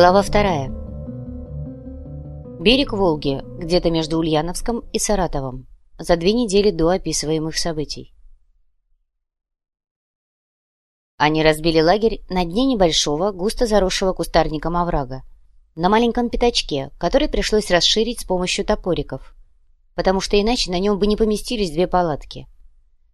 Глава вторая. Берег Волги, где-то между Ульяновском и Саратовом, за две недели до описываемых событий. Они разбили лагерь на дне небольшого, густо заросшего кустарником оврага, на маленьком пятачке, который пришлось расширить с помощью топориков, потому что иначе на нем бы не поместились две палатки.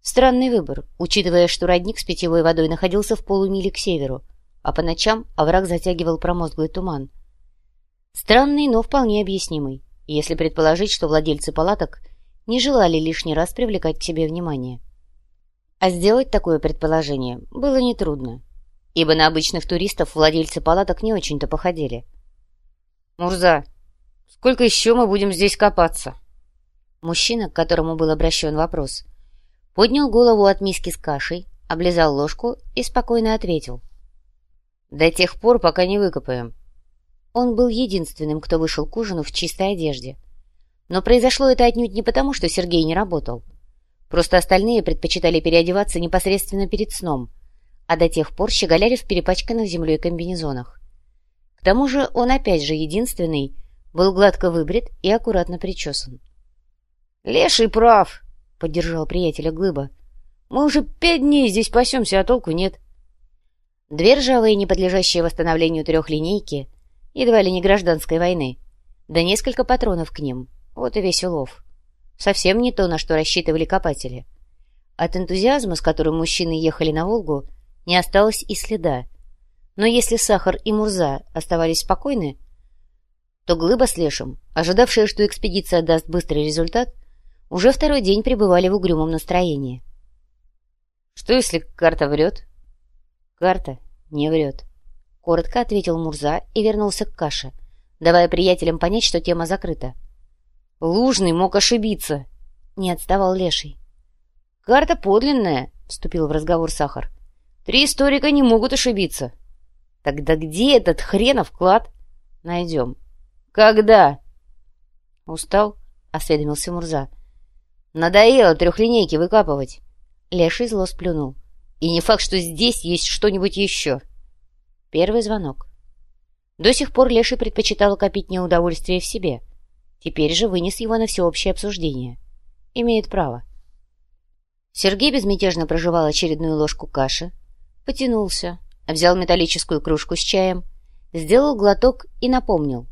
Странный выбор, учитывая, что родник с питьевой водой находился в полумиле к северу, а по ночам овраг затягивал промозглый туман. Странный, но вполне объяснимый, если предположить, что владельцы палаток не желали лишний раз привлекать к себе внимание. А сделать такое предположение было нетрудно, ибо на обычных туристов владельцы палаток не очень-то походили. «Мурза, сколько еще мы будем здесь копаться?» Мужчина, к которому был обращен вопрос, поднял голову от миски с кашей, облизал ложку и спокойно ответил — до тех пор, пока не выкопаем. Он был единственным, кто вышел к ужину в чистой одежде. Но произошло это отнюдь не потому, что Сергей не работал. Просто остальные предпочитали переодеваться непосредственно перед сном, а до тех пор щеголяли в перепачканных землей комбинезонах. К тому же он опять же единственный был гладко выбрит и аккуратно причесан. «Леший прав!» — поддержал приятеля Глыба. «Мы уже пять дней здесь пасемся, а толку нет. Две ржавые, не подлежащие восстановлению трехлинейки, едва ли не гражданской войны, да несколько патронов к ним. Вот и весь улов. Совсем не то, на что рассчитывали копатели. От энтузиазма, с которым мужчины ехали на Волгу, не осталось и следа. Но если Сахар и Мурза оставались спокойны, то Глыба с Лешем, ожидавшие, что экспедиция даст быстрый результат, уже второй день пребывали в угрюмом настроении. «Что, если карта врет?» «Карта не врет», — коротко ответил Мурза и вернулся к каше, давая приятелям понять, что тема закрыта. «Лужный мог ошибиться», — не отставал Леший. «Карта подлинная», — вступил в разговор Сахар. «Три историка не могут ошибиться». «Тогда где этот хренов клад?» «Найдем». «Когда?» «Устал?» — осведомился Мурза. «Надоело трехлинейки выкапывать». Леший зло сплюнул. И не факт, что здесь есть что-нибудь еще. Первый звонок. До сих пор Леший предпочитал копить неудовольствие в себе. Теперь же вынес его на всеобщее обсуждение. Имеет право. Сергей безмятежно проживал очередную ложку каши, потянулся, взял металлическую кружку с чаем, сделал глоток и напомнил.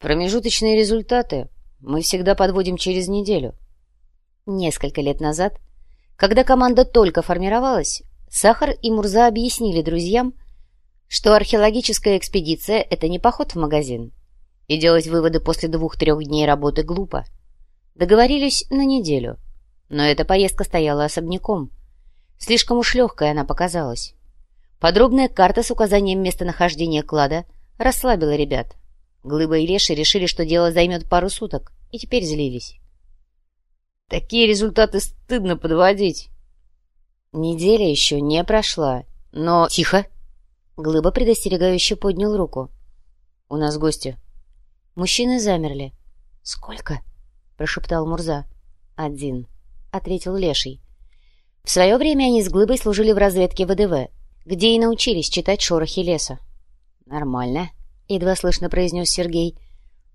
Промежуточные результаты мы всегда подводим через неделю. Несколько лет назад когда команда только формировалась, Сахар и Мурза объяснили друзьям, что археологическая экспедиция — это не поход в магазин, и делать выводы после двух-трех дней работы глупо. Договорились на неделю, но эта поездка стояла особняком. Слишком уж легкая она показалась. Подробная карта с указанием местонахождения клада расслабила ребят. Глыба и Леши решили, что дело займет пару суток, и теперь злились. Такие результаты стыдно подводить. Неделя еще не прошла, но... Тихо! Глыба предостерегающе поднял руку. У нас гости. Мужчины замерли. «Сколько?» — прошептал Мурза. «Один», — ответил Леший. В свое время они с Глыбой служили в разведке ВДВ, где и научились читать шорохи леса. «Нормально», — едва слышно произнес Сергей.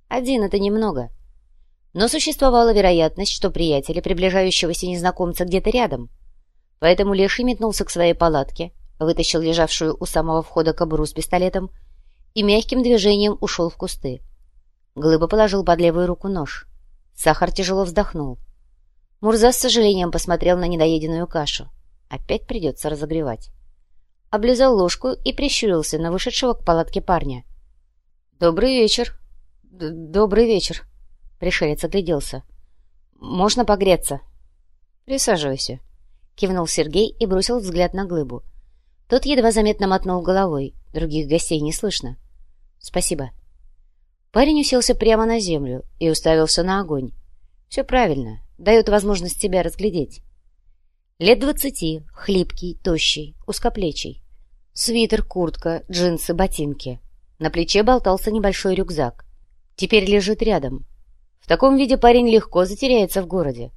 «Один — это немного. Но существовала вероятность, что приятели приближающегося незнакомца где-то рядом. Поэтому Леший метнулся к своей палатке, вытащил лежавшую у самого входа кобуру с пистолетом и мягким движением ушел в кусты. Глыба положил под левую руку нож. Сахар тяжело вздохнул. Мурза с сожалением посмотрел на недоеденную кашу. Опять придется разогревать. Облизал ложку и прищурился на вышедшего к палатке парня. «Добрый вечер». Д «Добрый вечер», Пришелец огляделся. «Можно погреться?» «Присаживайся», — кивнул Сергей и бросил взгляд на глыбу. Тот едва заметно мотнул головой. Других гостей не слышно. «Спасибо». Парень уселся прямо на землю и уставился на огонь. «Все правильно. Дает возможность тебя разглядеть». Лет двадцати, хлипкий, тощий, узкоплечий. Свитер, куртка, джинсы, ботинки. На плече болтался небольшой рюкзак. Теперь лежит рядом, в таком виде парень легко затеряется в городе.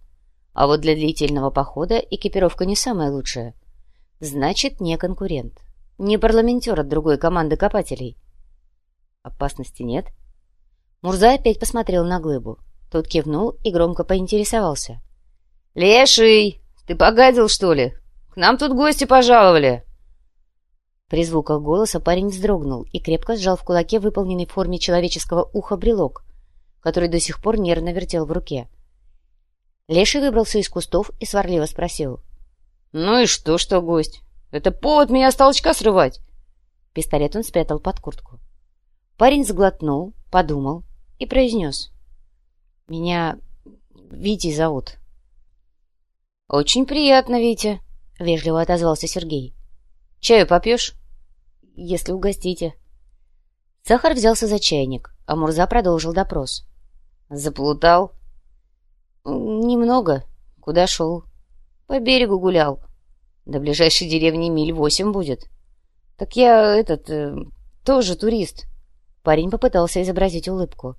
А вот для длительного похода экипировка не самая лучшая. Значит, не конкурент. Не парламентер от другой команды копателей. Опасности нет?» Мурза опять посмотрел на глыбу. Тот кивнул и громко поинтересовался. «Леший, ты погадил, что ли? К нам тут гости пожаловали!» При звуках голоса парень вздрогнул и крепко сжал в кулаке выполненный в форме человеческого уха брелок, который до сих пор нервно вертел в руке. Леший выбрался из кустов и сварливо спросил. «Ну и что, что гость? Это повод меня с толчка срывать!» Пистолет он спрятал под куртку. Парень сглотнул, подумал и произнес. «Меня Витей зовут». «Очень приятно, Витя», — вежливо отозвался Сергей. «Чаю попьешь?» «Если угостите». Сахар взялся за чайник, а Мурза продолжил допрос. «Заплутал?» «Немного. Куда шел?» «По берегу гулял. До ближайшей деревни миль восемь будет». «Так я, этот, э, тоже турист». Парень попытался изобразить улыбку.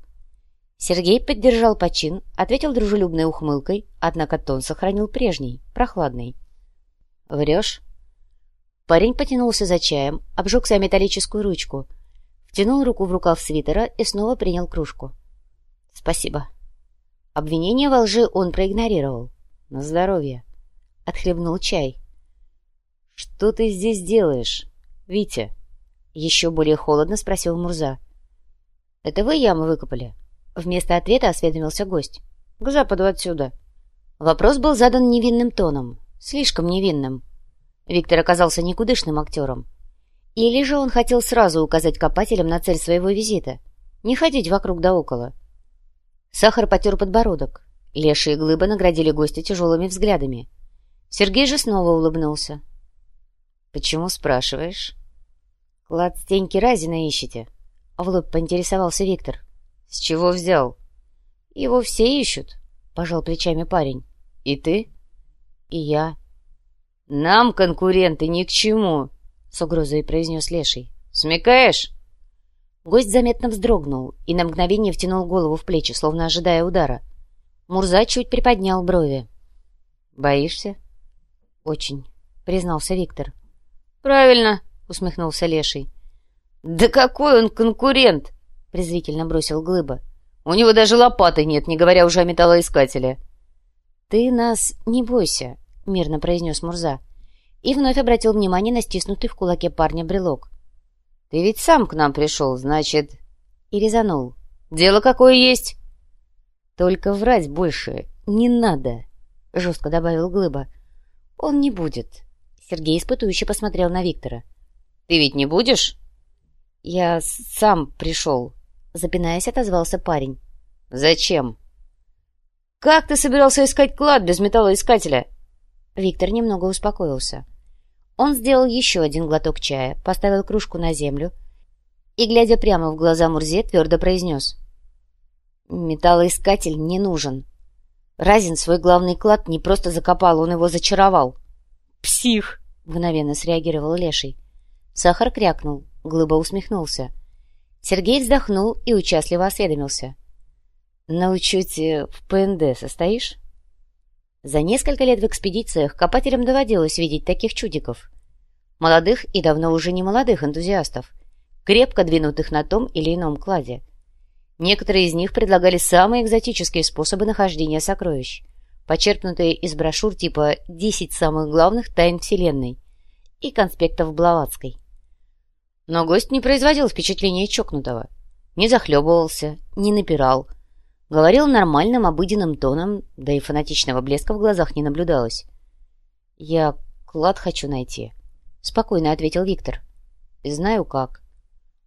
Сергей поддержал почин, ответил дружелюбной ухмылкой, однако тон сохранил прежний, прохладный. «Врешь?» Парень потянулся за чаем, обжегся о металлическую ручку, втянул руку в рукав свитера и снова принял кружку. «Спасибо». Обвинение во лжи он проигнорировал. «На здоровье». Отхлебнул чай. «Что ты здесь делаешь, Витя?» Еще более холодно спросил Мурза. «Это вы яму выкопали?» Вместо ответа осведомился гость. «К западу отсюда». Вопрос был задан невинным тоном. Слишком невинным. Виктор оказался никудышным актером. Или же он хотел сразу указать копателям на цель своего визита. Не ходить вокруг да около. Сахар потер подбородок. Леша и Глыба наградили гостя тяжелыми взглядами. Сергей же снова улыбнулся. «Почему спрашиваешь?» «Клад Стеньки Разина ищете?» В лоб поинтересовался Виктор. «С чего взял?» «Его все ищут», — пожал плечами парень. «И ты?» «И я». «Нам конкуренты ни к чему», — с угрозой произнес Леший. «Смекаешь?» Гость заметно вздрогнул и на мгновение втянул голову в плечи, словно ожидая удара. Мурза чуть приподнял брови. «Боишься?» «Очень», — признался Виктор. «Правильно», — усмехнулся Леший. «Да какой он конкурент!» — презрительно бросил Глыба. «У него даже лопаты нет, не говоря уже о металлоискателе». «Ты нас не бойся», — мирно произнес Мурза. И вновь обратил внимание на стиснутый в кулаке парня брелок. «Ты ведь сам к нам пришел, значит...» И резанул. «Дело какое есть!» «Только врать больше не надо», — жестко добавил Глыба. «Он не будет». Сергей испытующе посмотрел на Виктора. «Ты ведь не будешь?» «Я сам пришел», — запинаясь, отозвался парень. «Зачем?» «Как ты собирался искать клад без металлоискателя?» Виктор немного успокоился. Он сделал еще один глоток чая, поставил кружку на землю и, глядя прямо в глаза Мурзе, твердо произнес. «Металлоискатель не нужен. Разин свой главный клад не просто закопал, он его зачаровал». «Псих!» — мгновенно среагировал Леший. Сахар крякнул, Глыба усмехнулся. Сергей вздохнул и участливо осведомился. «На учете в ПНД состоишь?» За несколько лет в экспедициях копателям доводилось видеть таких чудиков. Молодых и давно уже не молодых энтузиастов, крепко двинутых на том или ином кладе. Некоторые из них предлагали самые экзотические способы нахождения сокровищ, почерпнутые из брошюр типа «10 самых главных тайн Вселенной» и конспектов Блаватской. Но гость не производил впечатления чокнутого. Не захлебывался, не напирал. Говорил нормальным, обыденным тоном, да и фанатичного блеска в глазах не наблюдалось. «Я клад хочу найти», — спокойно ответил Виктор. «Знаю как.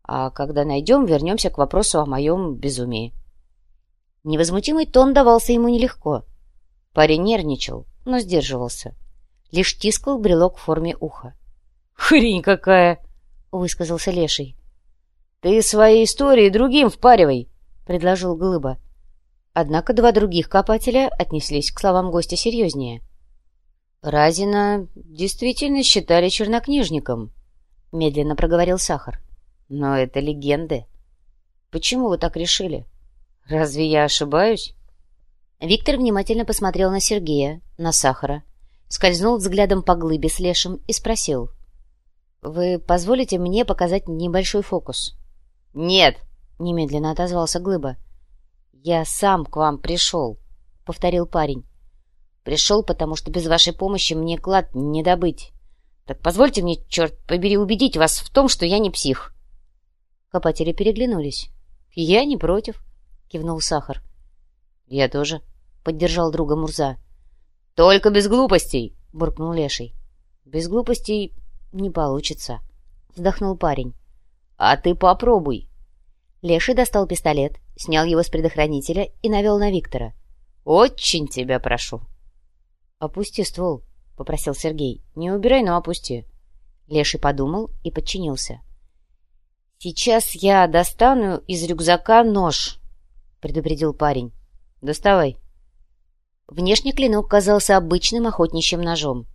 А когда найдем, вернемся к вопросу о моем безумии». Невозмутимый тон давался ему нелегко. Парень нервничал, но сдерживался. Лишь тискал брелок в форме уха. «Хрень какая!» — высказался Леший. «Ты свои истории другим впаривай», — предложил Глыба. Однако два других копателя отнеслись к словам гостя серьезнее. «Разина действительно считали чернокнижником», — медленно проговорил Сахар. «Но это легенды. Почему вы так решили? Разве я ошибаюсь?» Виктор внимательно посмотрел на Сергея, на Сахара, скользнул взглядом по глыбе с Лешим и спросил — «Вы позволите мне показать небольшой фокус?» «Нет!» — немедленно отозвался Глыба. «Я сам к вам пришел», — повторил парень. «Пришел, потому что без вашей помощи мне клад не добыть. Так позвольте мне, черт побери, убедить вас в том, что я не псих». Копатели переглянулись. «Я не против», — кивнул Сахар. «Я тоже», — поддержал друга Мурза. «Только без глупостей», — буркнул Леший. «Без глупостей не получится», — вздохнул парень. «А ты попробуй». Леший достал пистолет, снял его с предохранителя и навел на Виктора. «Очень тебя прошу». «Опусти ствол», — попросил Сергей. «Не убирай, но опусти». Леший подумал и подчинился. «Сейчас я достану из рюкзака нож», — предупредил парень. «Доставай». Внешне клинок казался обычным охотничьим ножом.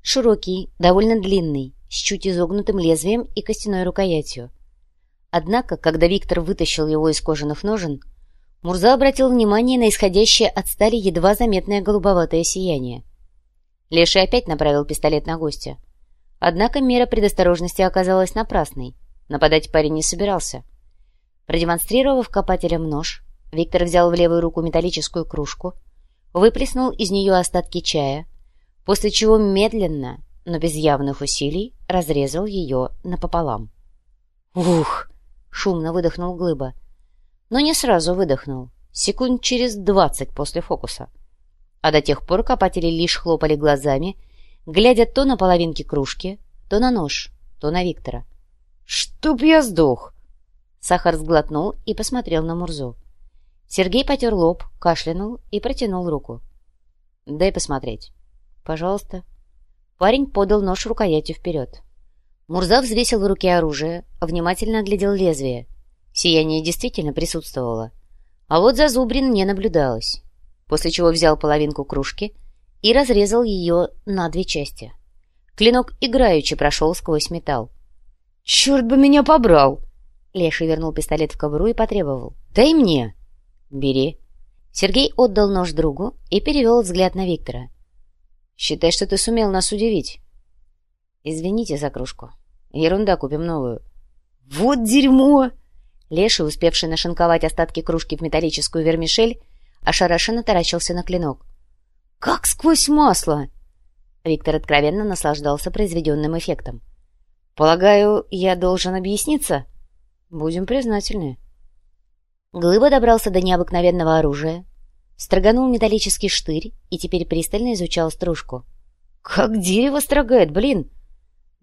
Широкий, довольно длинный, с чуть изогнутым лезвием и костяной рукоятью. Однако, когда Виктор вытащил его из кожаных ножен, Мурза обратил внимание на исходящее от стали едва заметное голубоватое сияние. Леший опять направил пистолет на гостя. Однако мера предосторожности оказалась напрасной. Нападать парень не собирался. Продемонстрировав копателям нож, Виктор взял в левую руку металлическую кружку, выплеснул из нее остатки чая, после чего медленно, но без явных усилий, разрезал ее напополам. «Ух!» — шумно выдохнул Глыба. Но не сразу выдохнул, секунд через двадцать после фокуса. А до тех пор копатели лишь хлопали глазами, глядя то на половинки кружки, то на нож, то на Виктора. «Чтоб я сдох!» Сахар сглотнул и посмотрел на Мурзу. Сергей потер лоб, кашлянул и протянул руку. «Дай посмотреть». «Пожалуйста». Парень подал нож рукоятью вперед. Мурза взвесил в руке оружие, внимательно оглядел лезвие. Сияние действительно присутствовало. А вот зазубрин не наблюдалось. После чего взял половинку кружки и разрезал ее на две части. Клинок играючи прошел сквозь металл. «Черт бы меня побрал!» Леший вернул пистолет в кобуру и потребовал. «Дай мне!» «Бери». Сергей отдал нож другу и перевел взгляд на Виктора. «Считай, что ты сумел нас удивить». «Извините за кружку. Ерунда, купим новую». «Вот дерьмо!» Леший, успевший нашинковать остатки кружки в металлическую вермишель, ошарашенно таращился на клинок. «Как сквозь масло!» Виктор откровенно наслаждался произведенным эффектом. «Полагаю, я должен объясниться?» «Будем признательны». Глыба добрался до необыкновенного оружия, строганул металлический штырь и теперь пристально изучал стружку. «Как дерево строгает, блин!»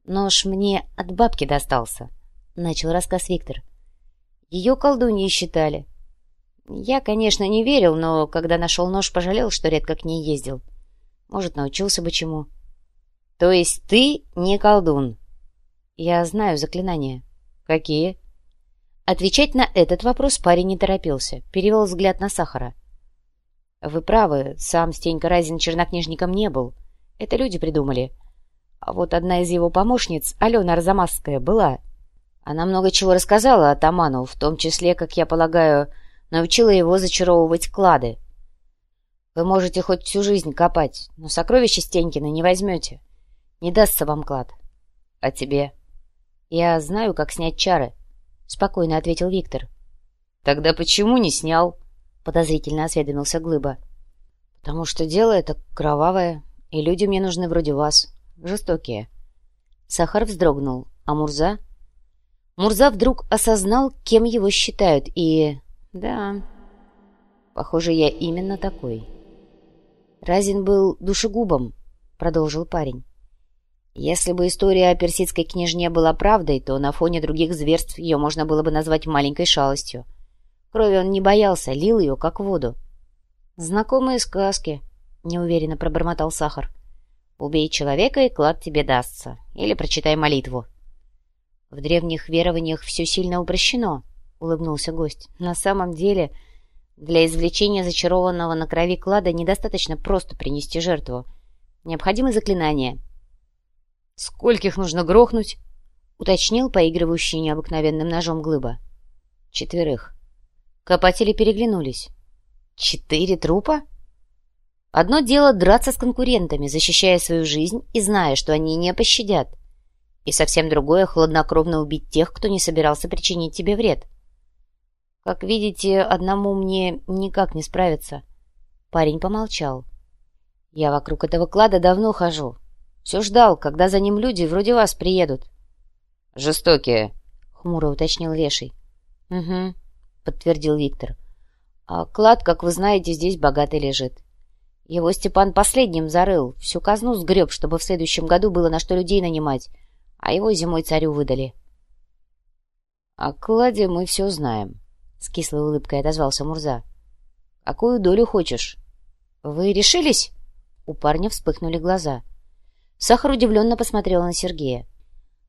«Нож мне от бабки достался», — начал рассказ Виктор. «Ее колдуньей считали. Я, конечно, не верил, но когда нашел нож, пожалел, что редко к ней ездил. Может, научился бы чему». «То есть ты не колдун?» «Я знаю заклинания». «Какие?» Отвечать на этот вопрос парень не торопился, перевел взгляд на Сахара. «Вы правы, сам Стенька Разин чернокнижником не был. Это люди придумали. А вот одна из его помощниц, Алена Арзамасская, была. Она много чего рассказала атаману, в том числе, как я полагаю, научила его зачаровывать клады. Вы можете хоть всю жизнь копать, но сокровища Стенькина не возьмете. Не дастся вам клад. А тебе? Я знаю, как снять чары» спокойно ответил Виктор. «Тогда почему не снял?» — подозрительно осведомился Глыба. «Потому что дело это кровавое, и люди мне нужны вроде вас, жестокие». Сахар вздрогнул, а Мурза... Мурза вдруг осознал, кем его считают, и... Да, похоже, я именно такой. Разин был душегубом, продолжил парень. Если бы история о персидской княжне была правдой, то на фоне других зверств ее можно было бы назвать маленькой шалостью. Крови он не боялся, лил ее, как воду. «Знакомые сказки», — неуверенно пробормотал Сахар. «Убей человека, и клад тебе дастся. Или прочитай молитву». «В древних верованиях все сильно упрощено», — улыбнулся гость. «На самом деле, для извлечения зачарованного на крови клада недостаточно просто принести жертву. Необходимы заклинания» «Скольких нужно грохнуть?» — уточнил поигрывающий необыкновенным ножом глыба. «Четверых». Копатели переглянулись. «Четыре трупа?» Одно дело драться с конкурентами, защищая свою жизнь и зная, что они не пощадят. И совсем другое — хладнокровно убить тех, кто не собирался причинить тебе вред. Как видите, одному мне никак не справиться. Парень помолчал. Я вокруг этого клада давно хожу. Все ждал, когда за ним люди вроде вас приедут. Жестокие, хмуро уточнил Леший. Угу, подтвердил Виктор. А клад, как вы знаете, здесь богатый лежит. Его Степан последним зарыл, всю казну сгреб, чтобы в следующем году было на что людей нанимать, а его зимой царю выдали. — О кладе мы все знаем, — с кислой улыбкой отозвался Мурза. — Какую долю хочешь? — Вы решились? У парня вспыхнули глаза. Сахар удивленно посмотрел на Сергея.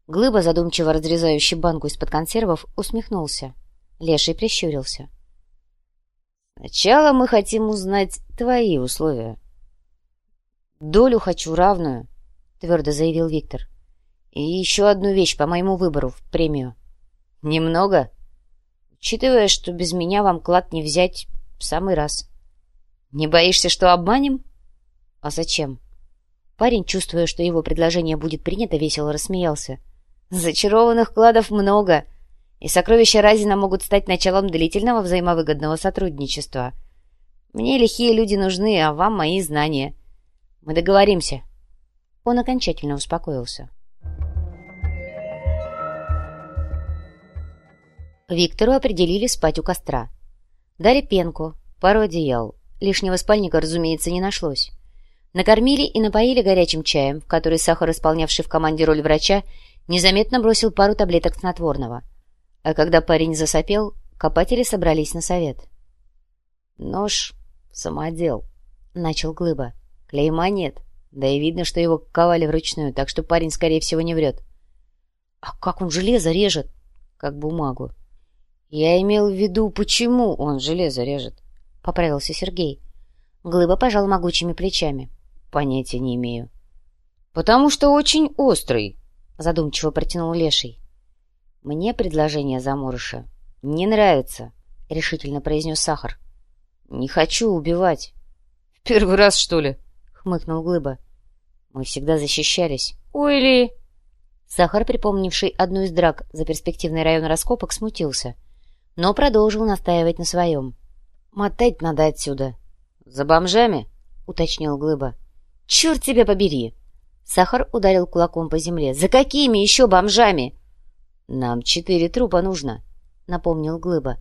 Глыба, задумчиво разрезающий банку из-под консервов, усмехнулся. Леший прищурился. — Сначала мы хотим узнать твои условия. Долю хочу равную, твердо заявил Виктор. И еще одну вещь по моему выбору в премию. Немного? Учитывая, что без меня вам клад не взять в самый раз. Не боишься, что обманем? А зачем? Парень, чувствуя, что его предложение будет принято, весело рассмеялся. Зачарованных кладов много — и сокровища Разина могут стать началом длительного взаимовыгодного сотрудничества. Мне лихие люди нужны, а вам мои знания. Мы договоримся». Он окончательно успокоился. Виктору определили спать у костра. Дали пенку, пару одеял. Лишнего спальника, разумеется, не нашлось. Накормили и напоили горячим чаем, в который Сахар, исполнявший в команде роль врача, незаметно бросил пару таблеток снотворного — а когда парень засопел, копатели собрались на совет. «Нож — самодел», — начал Глыба. «Клейма нет, да и видно, что его ковали вручную, так что парень, скорее всего, не врет». «А как он железо режет?» «Как бумагу». «Я имел в виду, почему он железо режет», — поправился Сергей. Глыба пожал могучими плечами. «Понятия не имею». «Потому что очень острый», — задумчиво протянул Леший. «Мне предложение заморыша не нравится», — решительно произнес Сахар. «Не хочу убивать». «В первый раз, что ли?» — хмыкнул Глыба. «Мы всегда защищались». «Ой ли!» Сахар, припомнивший одну из драк за перспективный район раскопок, смутился, но продолжил настаивать на своем. «Мотать надо отсюда». «За бомжами?» — уточнил Глыба. «Черт тебя побери!» Сахар ударил кулаком по земле. «За какими еще бомжами?» «Нам четыре трупа нужно», — напомнил Глыба.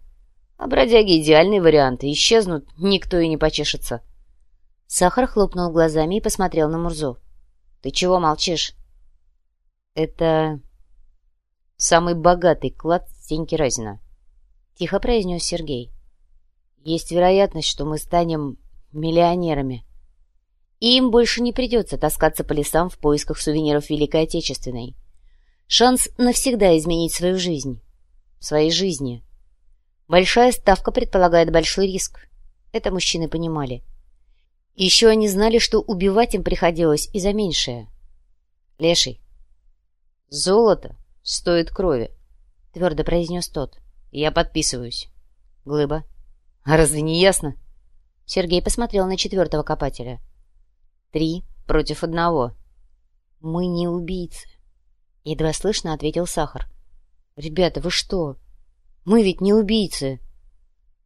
«А бродяги идеальный вариант, исчезнут, никто и не почешется». Сахар хлопнул глазами и посмотрел на Мурзу. «Ты чего молчишь?» «Это самый богатый клад Стеньки Разина», — тихо произнес Сергей. «Есть вероятность, что мы станем миллионерами. И им больше не придется таскаться по лесам в поисках сувениров Великой Отечественной. Шанс навсегда изменить свою жизнь. Своей жизни. Большая ставка предполагает большой риск. Это мужчины понимали. Еще они знали, что убивать им приходилось и за меньшее. Леший. «Золото стоит крови», — твердо произнес тот. «Я подписываюсь». Глыба. «А разве не ясно?» Сергей посмотрел на четвертого копателя. «Три против одного. Мы не убийцы. Едва слышно ответил Сахар. «Ребята, вы что? Мы ведь не убийцы!»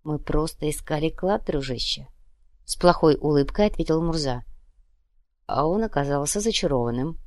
«Мы просто искали клад, дружище!» С плохой улыбкой ответил Мурза. А он оказался зачарованным.